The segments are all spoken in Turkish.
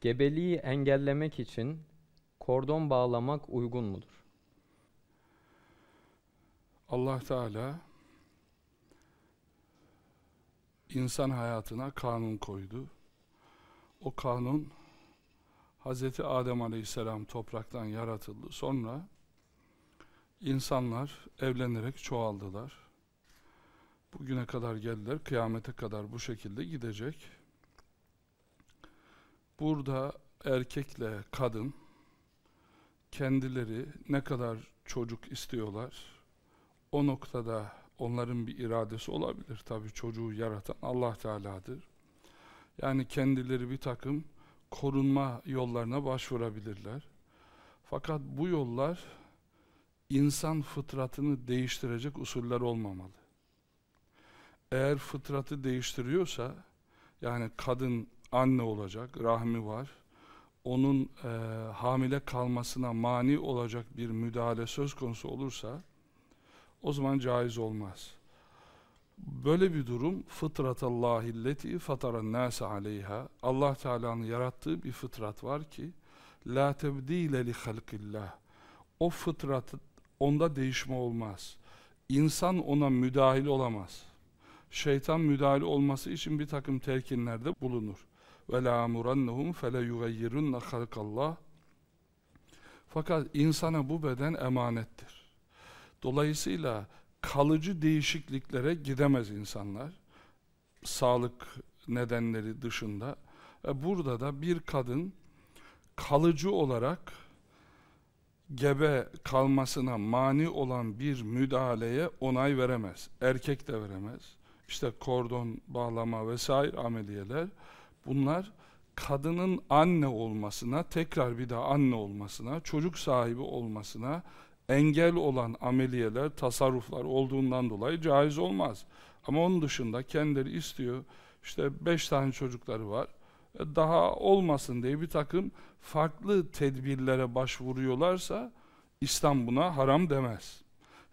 Gebeliği engellemek için kordon bağlamak uygun mudur? Allah Teala insan hayatına kanun koydu. O kanun Hz. Adem Aleyhisselam topraktan yaratıldı. Sonra insanlar evlenerek çoğaldılar. Bugüne kadar geldiler. Kıyamete kadar bu şekilde gidecek. Burada erkekle kadın kendileri ne kadar çocuk istiyorlar o noktada onların bir iradesi olabilir. Tabi çocuğu yaratan Allah Teala'dır. Yani kendileri bir takım korunma yollarına başvurabilirler. Fakat bu yollar insan fıtratını değiştirecek usuller olmamalı. Eğer fıtratı değiştiriyorsa yani kadın anne olacak, rahmi var. Onun e, hamile kalmasına mani olacak bir müdahale söz konusu olursa o zaman caiz olmaz. Böyle bir durum fıtratallahi leti fataran nase aleyha Allah Teala'nın yarattığı bir fıtrat var ki la tebdile li halqillah. O fıtrat onda değişme olmaz. İnsan ona müdahil olamaz. Şeytan müdahil olması için bir takım telkinlerde bulunur. Ve la amurannahum fele yugayyirunna halqallah. Fakat insana bu beden emanettir. Dolayısıyla kalıcı değişikliklere gidemez insanlar. Sağlık nedenleri dışında. E burada da bir kadın kalıcı olarak gebe kalmasına mani olan bir müdahaleye onay veremez. Erkek de veremez. İşte kordon bağlama vesaire ameliyeler bunlar kadının anne olmasına, tekrar bir daha anne olmasına, çocuk sahibi olmasına engel olan ameliyeler, tasarruflar olduğundan dolayı caiz olmaz. Ama onun dışında kendileri istiyor, işte beş tane çocukları var, e, daha olmasın diye bir takım farklı tedbirlere başvuruyorlarsa, İslam buna haram demez.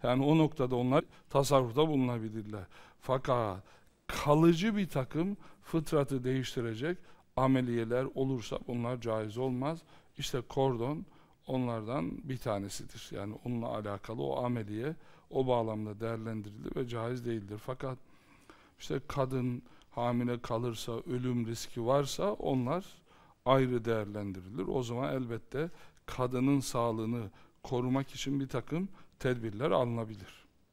Yani o noktada onlar tasarrufta bulunabilirler. Fakat kalıcı bir takım fıtratı değiştirecek ameliyeler olursa bunlar caiz olmaz. İşte kordon, onlardan bir tanesidir. Yani onunla alakalı o ameliye o bağlamda değerlendirilir ve caiz değildir. Fakat işte kadın hamile kalırsa, ölüm riski varsa onlar ayrı değerlendirilir. O zaman elbette kadının sağlığını korumak için bir takım tedbirler alınabilir.